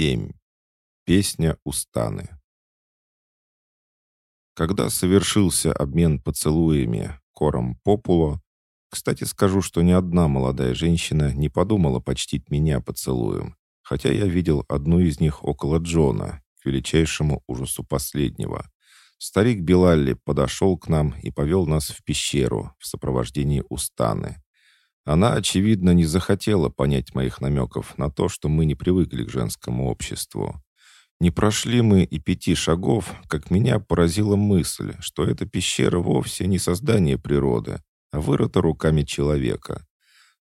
7. Песня Устаны. Когда совершился обмен поцелуями кором Популо, кстати, скажу, что ни одна молодая женщина не подумала почтить меня поцелуем, хотя я видел одну из них около Джона, к величайшему ужасу последнего. Старик Белалли подошел к нам и повел нас в пещеру в сопровождении Устаны. Она, очевидно, не захотела понять моих намеков на то, что мы не привыкли к женскому обществу. Не прошли мы и пяти шагов, как меня поразила мысль, что эта пещера вовсе не создание природы, а вырыта руками человека.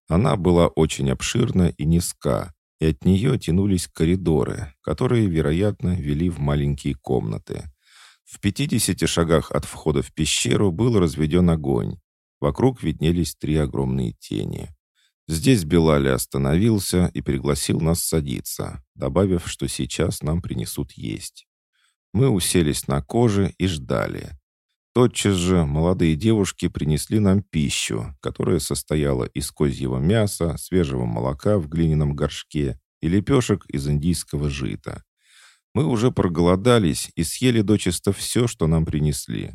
Она была очень обширна и низка, и от нее тянулись коридоры, которые, вероятно, вели в маленькие комнаты. В пятидесяти шагах от входа в пещеру был разведен огонь, Вокруг виднелись три огромные тени. Здесь Белали остановился и пригласил нас садиться, добавив, что сейчас нам принесут есть. Мы уселись на коже и ждали. Тотчас же молодые девушки принесли нам пищу, которая состояла из козьего мяса, свежего молока в глиняном горшке и лепешек из индийского жита. Мы уже проголодались и съели дочисто все, что нам принесли.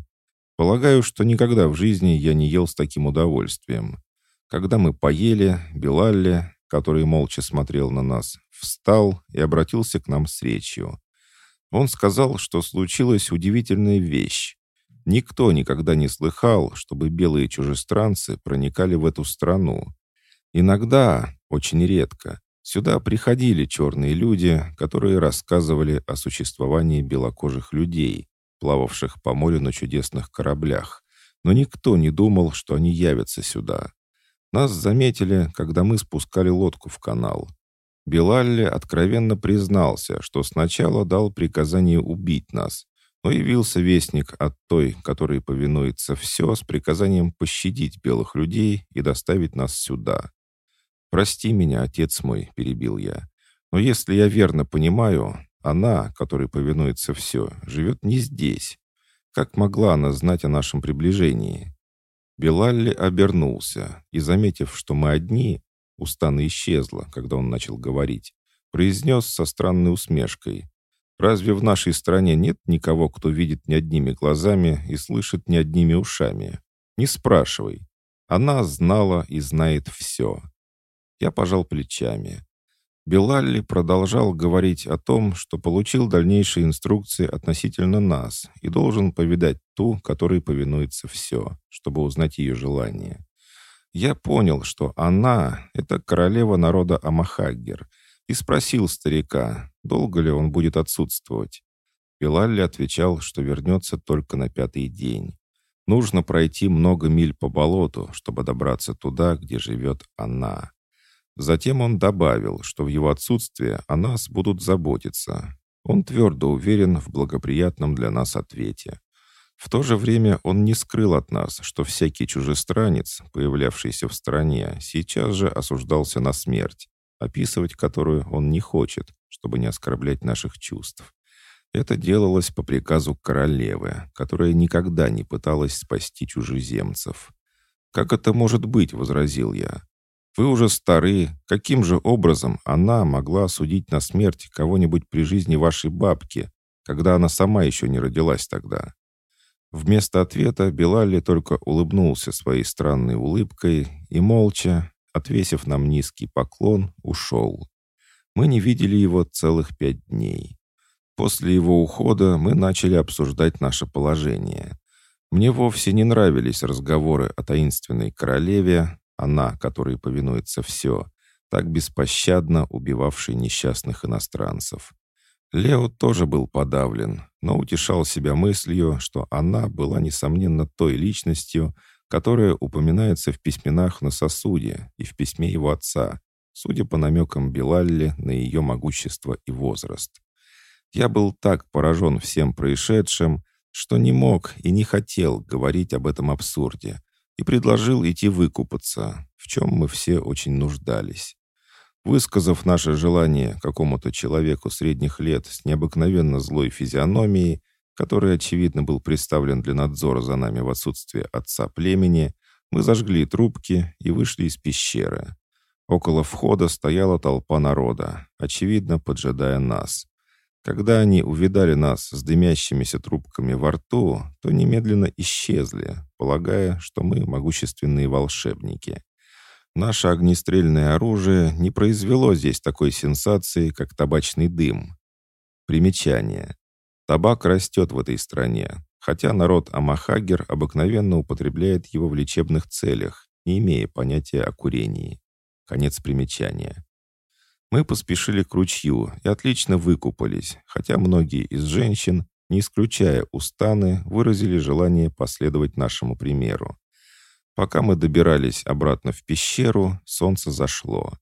Полагаю, что никогда в жизни я не ел с таким удовольствием. Когда мы поели, Белалли, который молча смотрел на нас, встал и обратился к нам с речью. Он сказал, что случилась удивительная вещь. Никто никогда не слыхал, чтобы белые чужестранцы проникали в эту страну. Иногда, очень редко, сюда приходили черные люди, которые рассказывали о существовании белокожих людей, плававших по морю на чудесных кораблях, но никто не думал, что они явятся сюда. Нас заметили, когда мы спускали лодку в канал. Белалли откровенно признался, что сначала дал приказание убить нас, но явился вестник от той, которой повинуется все, с приказанием пощадить белых людей и доставить нас сюда. «Прости меня, отец мой», — перебил я, «но если я верно понимаю, она, которой повинуется все, живет не здесь. Как могла она знать о нашем приближении? Белалли обернулся и, заметив, что мы одни, устана исчезла, когда он начал говорить, произнес со странной усмешкой. «Разве в нашей стране нет никого, кто видит не одними глазами и слышит не одними ушами? Не спрашивай. Она знала и знает все». Я пожал плечами. Белалли продолжал говорить о том, что получил дальнейшие инструкции относительно нас и должен повидать ту, которой повинуется все, чтобы узнать ее желание. Я понял, что она — это королева народа Амахаггер, и спросил старика, долго ли он будет отсутствовать. Белалли отвечал, что вернется только на пятый день. Нужно пройти много миль по болоту, чтобы добраться туда, где живет она. Затем он добавил, что в его отсутствие о нас будут заботиться. Он твердо уверен в благоприятном для нас ответе. В то же время он не скрыл от нас, что всякий чужестранец, появлявшийся в стране, сейчас же осуждался на смерть, описывать которую он не хочет, чтобы не оскорблять наших чувств. Это делалось по приказу королевы, которая никогда не пыталась спасти чужеземцев. «Как это может быть?» — возразил я. Вы уже стары. Каким же образом она могла осудить на смерть кого-нибудь при жизни вашей бабки, когда она сама еще не родилась тогда?» Вместо ответа Белалли только улыбнулся своей странной улыбкой и молча, отвесив нам низкий поклон, ушел. Мы не видели его целых пять дней. После его ухода мы начали обсуждать наше положение. Мне вовсе не нравились разговоры о таинственной королеве, она, которой повинуется все, так беспощадно убивавший несчастных иностранцев. Лео тоже был подавлен, но утешал себя мыслью, что она была, несомненно, той личностью, которая упоминается в письменах на сосуде и в письме его отца, судя по намекам Белалли на ее могущество и возраст. Я был так поражен всем происшедшим, что не мог и не хотел говорить об этом абсурде, и предложил идти выкупаться, в чем мы все очень нуждались. Высказав наше желание какому-то человеку средних лет с необыкновенно злой физиономией, который, очевидно, был представлен для надзора за нами в отсутствие отца племени, мы зажгли трубки и вышли из пещеры. Около входа стояла толпа народа, очевидно, поджидая нас. Когда они увидали нас с дымящимися трубками во рту, то немедленно исчезли, полагая, что мы могущественные волшебники. Наше огнестрельное оружие не произвело здесь такой сенсации, как табачный дым. Примечание. Табак растет в этой стране, хотя народ Амахагер обыкновенно употребляет его в лечебных целях, не имея понятия о курении. Конец примечания. Мы поспешили к ручью и отлично выкупались, хотя многие из женщин, не исключая устаны, выразили желание последовать нашему примеру. Пока мы добирались обратно в пещеру, солнце зашло.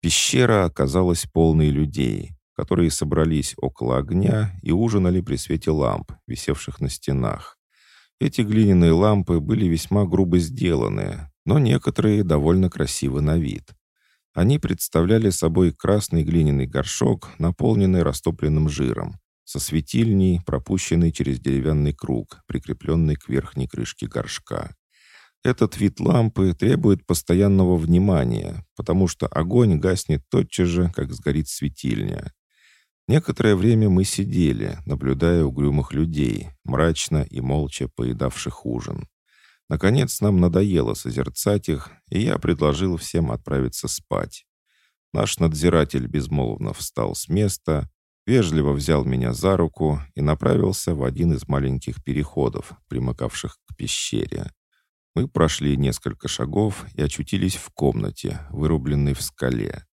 Пещера оказалась полной людей, которые собрались около огня и ужинали при свете ламп, висевших на стенах. Эти глиняные лампы были весьма грубо сделаны, но некоторые довольно красивы на вид. Они представляли собой красный глиняный горшок, наполненный растопленным жиром, со светильней, пропущенной через деревянный круг, прикрепленный к верхней крышке горшка. Этот вид лампы требует постоянного внимания, потому что огонь гаснет тотчас же, как сгорит светильня. Некоторое время мы сидели, наблюдая угрюмых людей, мрачно и молча поедавших ужин. Наконец нам надоело созерцать их, и я предложил всем отправиться спать. Наш надзиратель безмолвно встал с места, вежливо взял меня за руку и направился в один из маленьких переходов, примыкавших к пещере. Мы прошли несколько шагов и очутились в комнате, вырубленной в скале.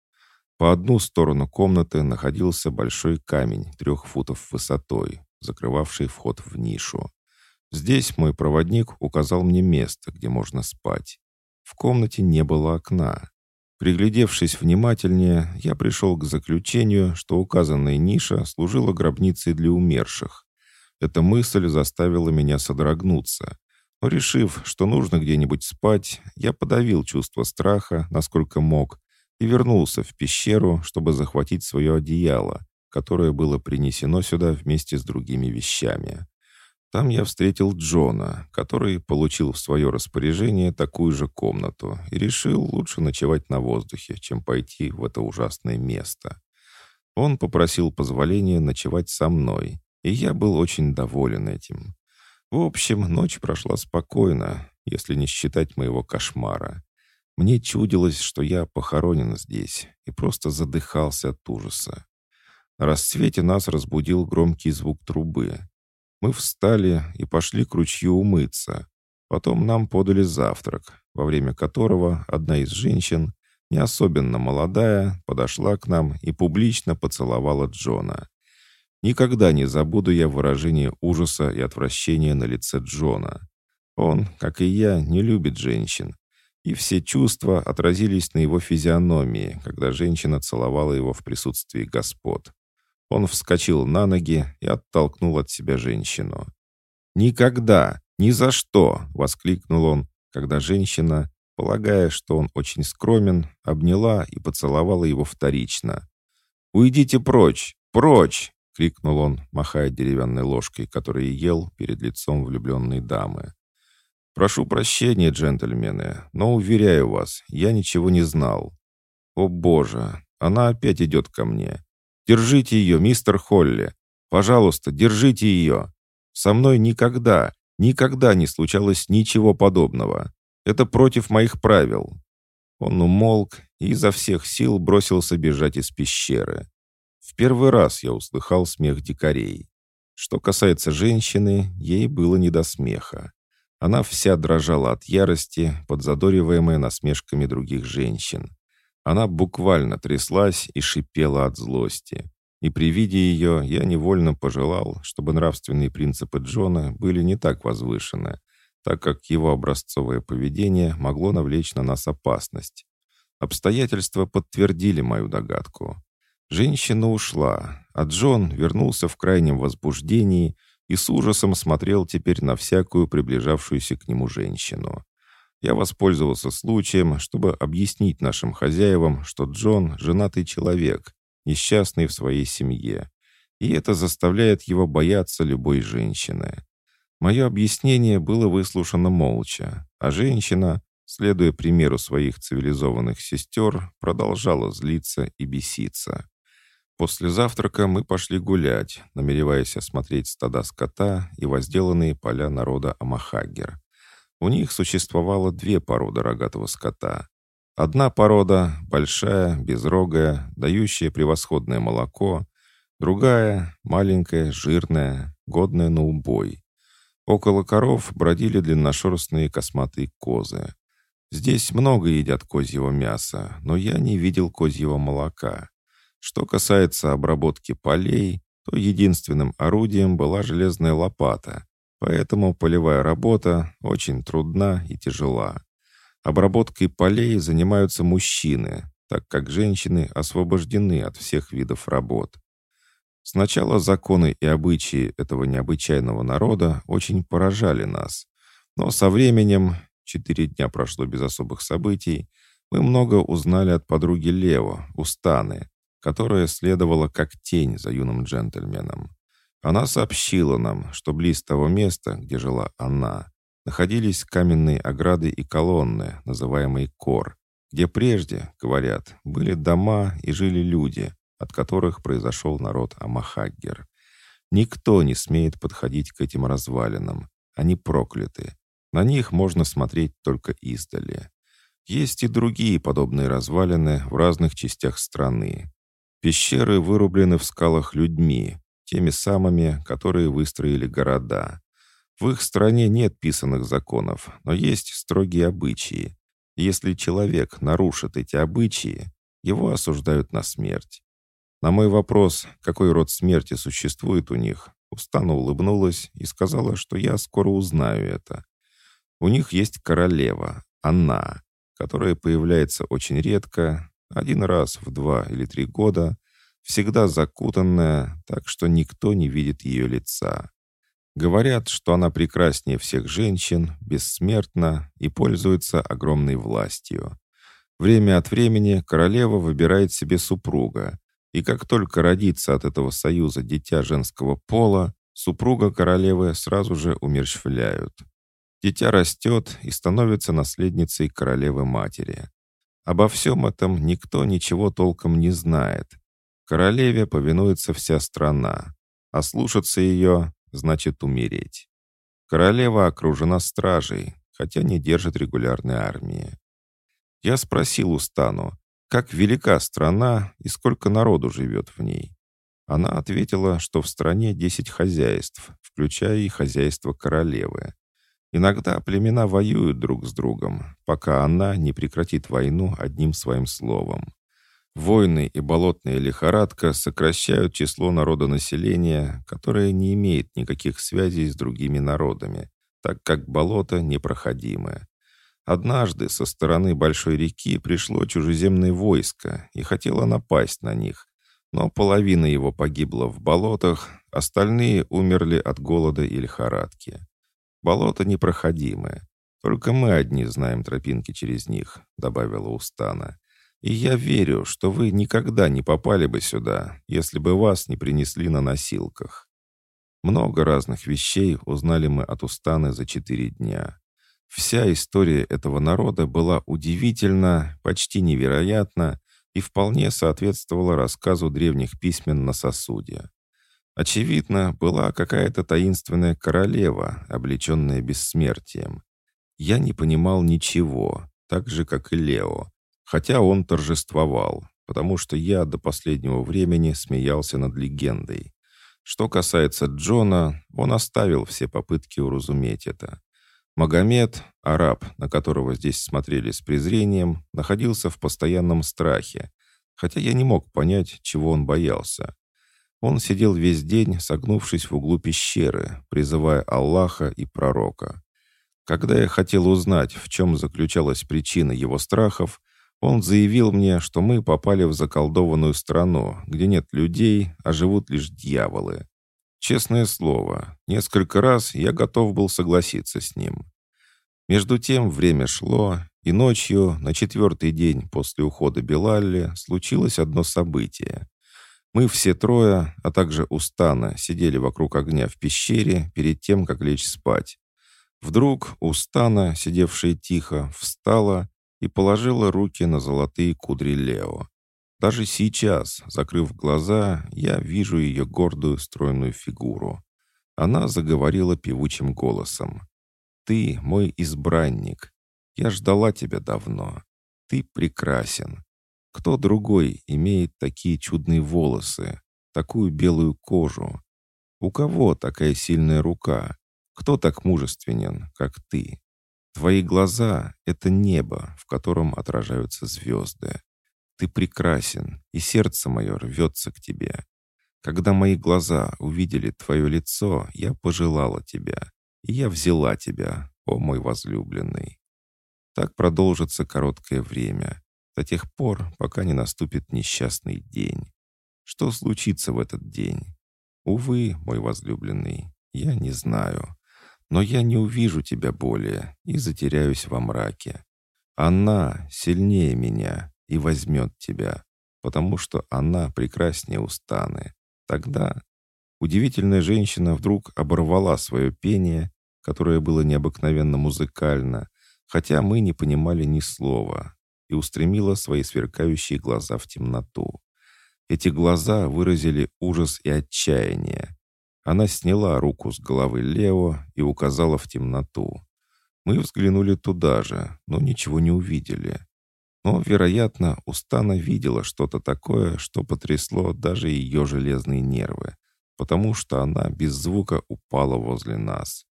По одну сторону комнаты находился большой камень трех футов высотой, закрывавший вход в нишу. Здесь мой проводник указал мне место, где можно спать. В комнате не было окна. Приглядевшись внимательнее, я пришел к заключению, что указанная ниша служила гробницей для умерших. Эта мысль заставила меня содрогнуться. Но решив, что нужно где-нибудь спать, я подавил чувство страха, насколько мог, и вернулся в пещеру, чтобы захватить свое одеяло, которое было принесено сюда вместе с другими вещами. Там я встретил Джона, который получил в свое распоряжение такую же комнату и решил лучше ночевать на воздухе, чем пойти в это ужасное место. Он попросил позволения ночевать со мной, и я был очень доволен этим. В общем, ночь прошла спокойно, если не считать моего кошмара. Мне чудилось, что я похоронен здесь, и просто задыхался от ужаса. На рассвете нас разбудил громкий звук трубы. Мы встали и пошли к ручью умыться. Потом нам подали завтрак, во время которого одна из женщин, не особенно молодая, подошла к нам и публично поцеловала Джона. Никогда не забуду я выражение ужаса и отвращения на лице Джона. Он, как и я, не любит женщин. И все чувства отразились на его физиономии, когда женщина целовала его в присутствии господ. Он вскочил на ноги и оттолкнул от себя женщину. «Никогда! Ни за что!» — воскликнул он, когда женщина, полагая, что он очень скромен, обняла и поцеловала его вторично. «Уйдите прочь! Прочь!» — крикнул он, махая деревянной ложкой, которую ел перед лицом влюбленной дамы. «Прошу прощения, джентльмены, но, уверяю вас, я ничего не знал. О, Боже, она опять идет ко мне. Держите ее, мистер Холли. Пожалуйста, держите ее. Со мной никогда, никогда не случалось ничего подобного. Это против моих правил». Он умолк и изо всех сил бросился бежать из пещеры. В первый раз я услыхал смех дикарей. Что касается женщины, ей было не до смеха. Она вся дрожала от ярости, подзадориваемая насмешками других женщин. Она буквально тряслась и шипела от злости. И при виде ее я невольно пожелал, чтобы нравственные принципы Джона были не так возвышены, так как его образцовое поведение могло навлечь на нас опасность. Обстоятельства подтвердили мою догадку. Женщина ушла, а Джон вернулся в крайнем возбуждении и с ужасом смотрел теперь на всякую приближавшуюся к нему женщину. Я воспользовался случаем, чтобы объяснить нашим хозяевам, что Джон – женатый человек, несчастный в своей семье, и это заставляет его бояться любой женщины. Мое объяснение было выслушано молча, а женщина, следуя примеру своих цивилизованных сестер, продолжала злиться и беситься. После завтрака мы пошли гулять, намереваясь осмотреть стада скота и возделанные поля народа Амахагер. У них существовало две породы рогатого скота. Одна порода – большая, безрогая, дающая превосходное молоко, другая – маленькая, жирная, годная на убой. Около коров бродили длинношерстные косматые козы. Здесь много едят козьего мяса, но я не видел козьего молока. Что касается обработки полей, то единственным орудием была железная лопата, поэтому полевая работа очень трудна и тяжела. Обработкой полей занимаются мужчины, так как женщины освобождены от всех видов работ. Сначала законы и обычаи этого необычайного народа очень поражали нас, но со временем, четыре дня прошло без особых событий, мы много узнали от подруги Лео, Устаны, которая следовала как тень за юным джентльменом. Она сообщила нам, что близ того места, где жила она, находились каменные ограды и колонны, называемые Кор, где прежде, говорят, были дома и жили люди, от которых произошел народ Амахаггер. Никто не смеет подходить к этим развалинам. Они прокляты. На них можно смотреть только издали. Есть и другие подобные развалины в разных частях страны. Пещеры вырублены в скалах людьми, теми самыми, которые выстроили города. В их стране нет писанных законов, но есть строгие обычаи. Если человек нарушит эти обычаи, его осуждают на смерть. На мой вопрос, какой род смерти существует у них, Устана улыбнулась и сказала, что я скоро узнаю это. У них есть королева, она, которая появляется очень редко, один раз в два или три года, всегда закутанная, так что никто не видит ее лица. Говорят, что она прекраснее всех женщин, бессмертна и пользуется огромной властью. Время от времени королева выбирает себе супруга, и как только родится от этого союза дитя женского пола, супруга королевы сразу же умерщвляют. Дитя растет и становится наследницей королевы-матери. Обо всем этом никто ничего толком не знает. Королеве повинуется вся страна, а слушаться ее значит умереть. Королева окружена стражей, хотя не держит регулярной армии. Я спросил у Стану, как велика страна и сколько народу живет в ней. Она ответила, что в стране 10 хозяйств, включая и хозяйство королевы. Иногда племена воюют друг с другом, пока она не прекратит войну одним своим словом. Войны и болотная лихорадка сокращают число народонаселения, которое не имеет никаких связей с другими народами, так как болото непроходимое. Однажды со стороны большой реки пришло чужеземное войско и хотело напасть на них, но половина его погибла в болотах, остальные умерли от голода и лихорадки. Болото непроходимое. Только мы одни знаем тропинки через них», — добавила Устана. «И я верю, что вы никогда не попали бы сюда, если бы вас не принесли на носилках». Много разных вещей узнали мы от Устаны за четыре дня. Вся история этого народа была удивительна, почти невероятна и вполне соответствовала рассказу древних письмен на сосуде. Очевидно, была какая-то таинственная королева, облеченная бессмертием. Я не понимал ничего, так же, как и Лео, хотя он торжествовал, потому что я до последнего времени смеялся над легендой. Что касается Джона, он оставил все попытки уразуметь это. Магомед, араб, на которого здесь смотрели с презрением, находился в постоянном страхе, хотя я не мог понять, чего он боялся. Он сидел весь день, согнувшись в углу пещеры, призывая Аллаха и пророка. Когда я хотел узнать, в чем заключалась причина его страхов, он заявил мне, что мы попали в заколдованную страну, где нет людей, а живут лишь дьяволы. Честное слово, несколько раз я готов был согласиться с ним. Между тем время шло, и ночью, на четвертый день после ухода Белалли, случилось одно событие. Мы все трое, а также Устана, сидели вокруг огня в пещере перед тем, как лечь спать. Вдруг Устана, сидевшая тихо, встала и положила руки на золотые кудри Лео. Даже сейчас, закрыв глаза, я вижу ее гордую стройную фигуру. Она заговорила певучим голосом. «Ты мой избранник. Я ждала тебя давно. Ты прекрасен. Кто другой имеет такие чудные волосы, такую белую кожу? У кого такая сильная рука? Кто так мужественен, как ты? Твои глаза — это небо, в котором отражаются звезды. Ты прекрасен, и сердце мое рвется к тебе. Когда мои глаза увидели твое лицо, я пожелала тебя, и я взяла тебя, о мой возлюбленный. Так продолжится короткое время, до тех пор, пока не наступит несчастный день. Что случится в этот день? Увы, мой возлюбленный, я не знаю. Но я не увижу тебя более и затеряюсь во мраке. Она сильнее меня и возьмет тебя, потому что она прекраснее Устаны. Тогда удивительная женщина вдруг оборвала свое пение, которое было необыкновенно музыкально, хотя мы не понимали ни слова, и устремила свои сверкающие глаза в темноту. Эти глаза выразили ужас и отчаяние. Она сняла руку с головы Лео и указала в темноту. Мы взглянули туда же, но ничего не увидели. Но, вероятно, Устана видела что-то такое, что потрясло даже ее железные нервы, потому что она без звука упала возле нас.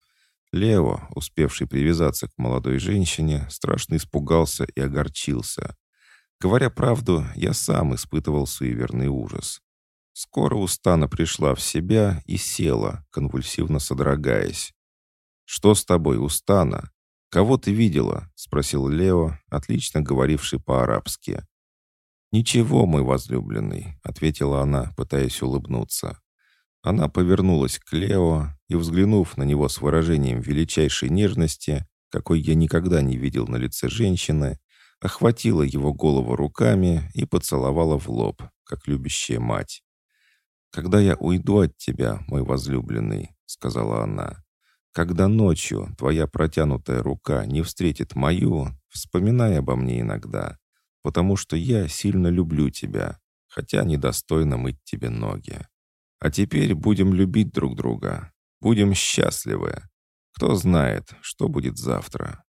Лео, успевший привязаться к молодой женщине, страшно испугался и огорчился. Говоря правду, я сам испытывал суеверный ужас. Скоро Устана пришла в себя и села, конвульсивно содрогаясь. «Что с тобой, Устана?» «Кого ты видела?» — спросил Лео, отлично говоривший по-арабски. «Ничего, мой возлюбленный», — ответила она, пытаясь улыбнуться. Она повернулась к Лео и, взглянув на него с выражением величайшей нежности, какой я никогда не видел на лице женщины, охватила его голову руками и поцеловала в лоб, как любящая мать. «Когда я уйду от тебя, мой возлюбленный», — сказала она, когда ночью твоя протянутая рука не встретит мою, вспоминай обо мне иногда, потому что я сильно люблю тебя, хотя недостойно мыть тебе ноги. А теперь будем любить друг друга, будем счастливы. Кто знает, что будет завтра.